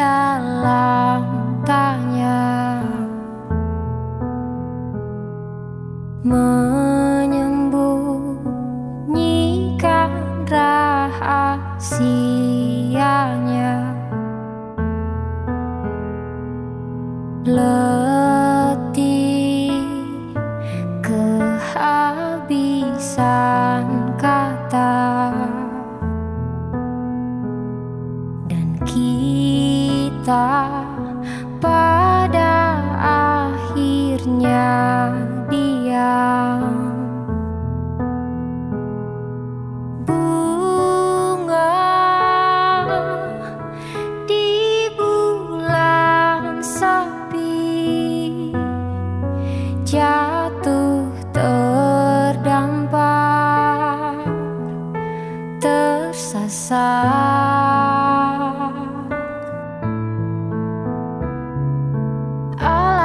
dalam tanya. Menyembunyikan rahasianya. Letih kehabisan kata. Dan kita pada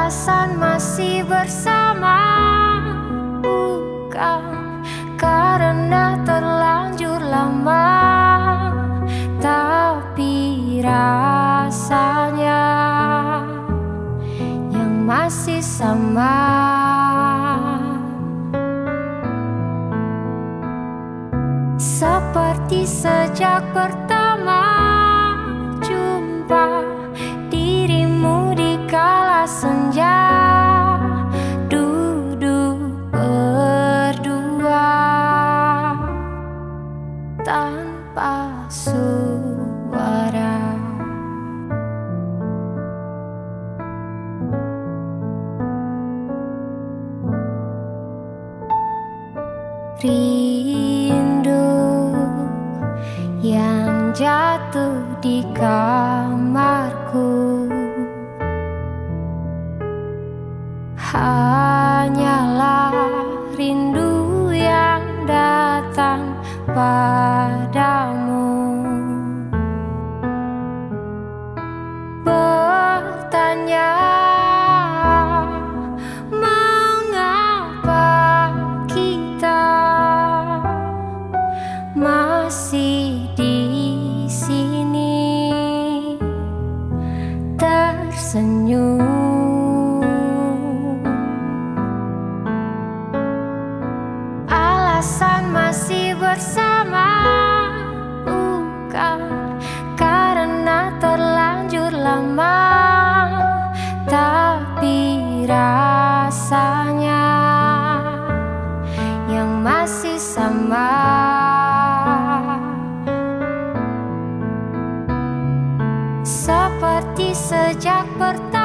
Alasan masih bersama. Bukan karena terlanjur lama Tapi rasanya Yang masih sama. Seperti sejak pertama Rindu yang jatuh di kamarku. Hanyalah rindu yang datang padamu Alasan masih bersama bukan karena terlanjur lama tapi rasanya yang masih sama. Seperti sejak pertama